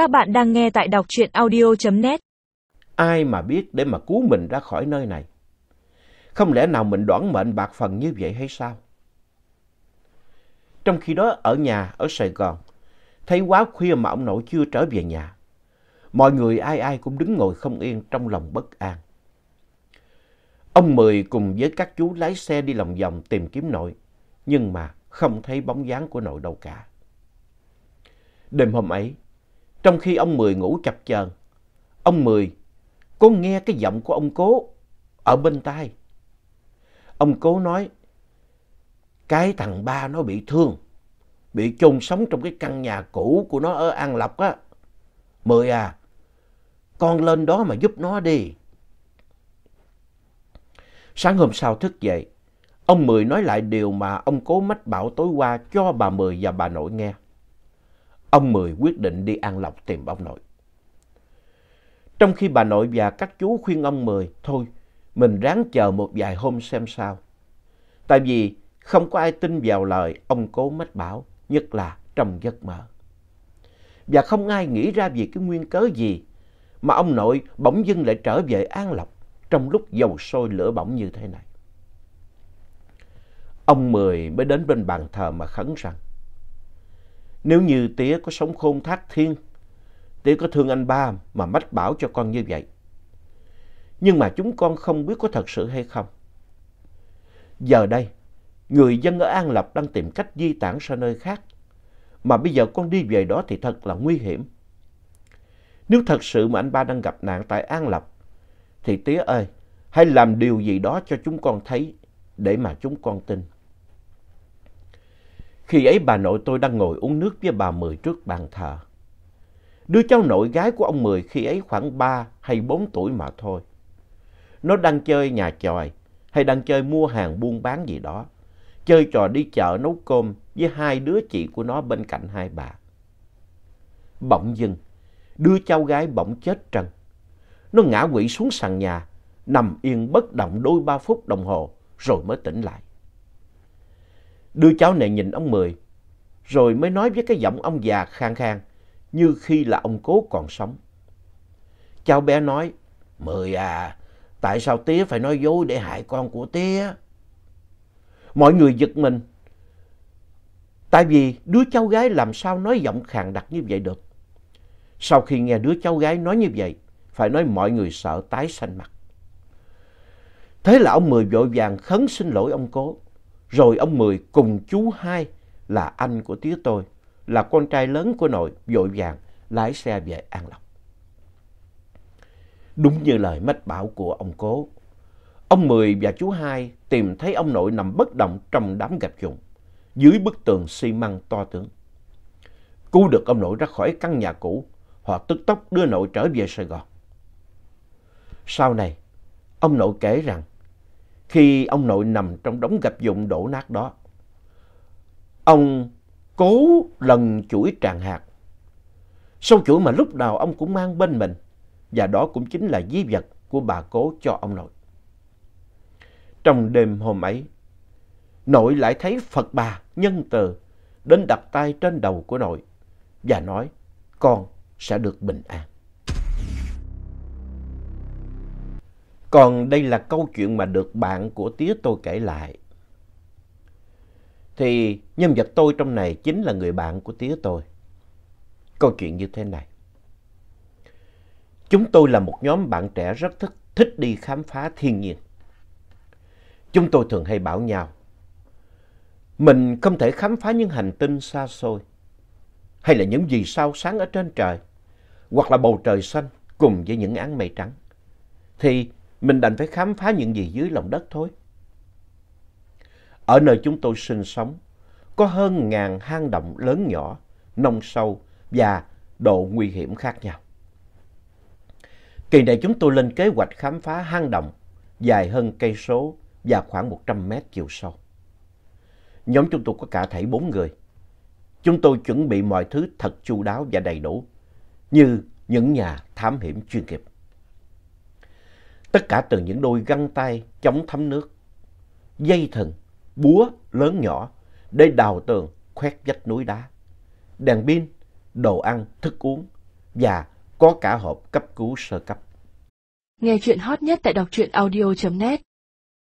Các bạn đang nghe tại đọc truyện audio.net. Ai mà biết để mà cứu mình ra khỏi nơi này? Không lẽ nào mình đoán mệnh bạc phần như vậy hay sao? Trong khi đó ở nhà, ở Sài Gòn, thấy quá khuya mà ông nội chưa trở về nhà. Mọi người ai ai cũng đứng ngồi không yên trong lòng bất an. Ông Mười cùng với các chú lái xe đi lòng vòng tìm kiếm nội, nhưng mà không thấy bóng dáng của nội đâu cả. Đêm hôm ấy, trong khi ông Mười ngủ chập chờn, ông Mười có nghe cái giọng của ông Cố ở bên tai. Ông Cố nói, cái thằng ba nó bị thương, bị chôn sống trong cái căn nhà cũ của nó ở An lập á. Mười à, con lên đó mà giúp nó đi. Sáng hôm sau thức dậy, ông Mười nói lại điều mà ông Cố mách bảo tối qua cho bà Mười và bà nội nghe. Ông Mười quyết định đi An Lộc tìm ông nội. Trong khi bà nội và các chú khuyên ông Mười, thôi, mình ráng chờ một vài hôm xem sao. Tại vì không có ai tin vào lời ông cố mách bảo, nhất là trong giấc mơ. Và không ai nghĩ ra vì cái nguyên cớ gì mà ông nội bỗng dưng lại trở về An Lộc trong lúc dầu sôi lửa bỏng như thế này. Ông Mười mới đến bên bàn thờ mà khấn rằng nếu như tía có sống khôn thác thiên, tía có thương anh ba mà mách bảo cho con như vậy. Nhưng mà chúng con không biết có thật sự hay không. Giờ đây, người dân ở An Lập đang tìm cách di tản sang nơi khác. Mà bây giờ con đi về đó thì thật là nguy hiểm. Nếu thật sự mà anh ba đang gặp nạn tại An Lập, thì tía ơi, hãy làm điều gì đó cho chúng con thấy để mà chúng con tin. Khi ấy bà nội tôi đang ngồi uống nước với bà Mười trước bàn thờ. Đứa cháu nội gái của ông Mười khi ấy khoảng 3 hay 4 tuổi mà thôi. Nó đang chơi nhà tròi hay đang chơi mua hàng buôn bán gì đó. Chơi trò đi chợ nấu cơm với hai đứa chị của nó bên cạnh hai bà. Bỗng dưng, đứa cháu gái bỗng chết trần. Nó ngã quỵ xuống sàn nhà, nằm yên bất động đôi ba phút đồng hồ rồi mới tỉnh lại. Đứa cháu này nhìn ông Mười, rồi mới nói với cái giọng ông già khang khang, như khi là ông cố còn sống. Cháu bé nói, Mười à, tại sao tía phải nói dối để hại con của tía? Mọi người giật mình, tại vì đứa cháu gái làm sao nói giọng khàn đặc như vậy được. Sau khi nghe đứa cháu gái nói như vậy, phải nói mọi người sợ tái xanh mặt. Thế là ông Mười vội vàng khấn xin lỗi ông cố. Rồi ông Mười cùng chú hai là anh của tía tôi, là con trai lớn của nội, vội vàng lái xe về An Lộc. Đúng như lời mách bảo của ông cố, ông Mười và chú hai tìm thấy ông nội nằm bất động trong đám gạch dụng, dưới bức tường xi măng to tướng. Cứu được ông nội ra khỏi căn nhà cũ, họ tức tốc đưa nội trở về Sài Gòn. Sau này, ông nội kể rằng khi ông nội nằm trong đống gạch dụng đổ nát đó. Ông cố lần chuỗi tràng hạt. Sâu chuỗi mà lúc nào ông cũng mang bên mình. Và đó cũng chính là di vật của bà cố cho ông nội. Trong đêm hôm ấy, nội lại thấy Phật bà nhân từ đến đặt tay trên đầu của nội và nói con sẽ được bình an. Còn đây là câu chuyện mà được bạn của tía tôi kể lại. Thì nhân vật tôi trong này chính là người bạn của tía tôi. Câu chuyện như thế này. Chúng tôi là một nhóm bạn trẻ rất thích, thích đi khám phá thiên nhiên. Chúng tôi thường hay bảo nhau. Mình không thể khám phá những hành tinh xa xôi. Hay là những gì sao sáng ở trên trời. Hoặc là bầu trời xanh cùng với những áng mây trắng. Thì mình đành phải khám phá những gì dưới lòng đất thôi. Ở nơi chúng tôi sinh sống, có hơn ngàn hang động lớn nhỏ, nông sâu và độ nguy hiểm khác nhau. Kỳ này chúng tôi lên kế hoạch khám phá hang động dài hơn cây số và khoảng 100 mét chiều sâu. Nhóm chúng tôi có cả thảy bốn người. Chúng tôi chuẩn bị mọi thứ thật chu đáo và đầy đủ, như những nhà thám hiểm chuyên nghiệp. Tất cả từ những đôi găng tay chống thấm nước, dây thừng, búa lớn nhỏ để đào tường, khoét vách núi đá, đèn pin, đồ ăn, thức uống và có cả hộp cấp cứu sơ cấp. Nghe chuyện hot nhất tại đọc truyện audio.net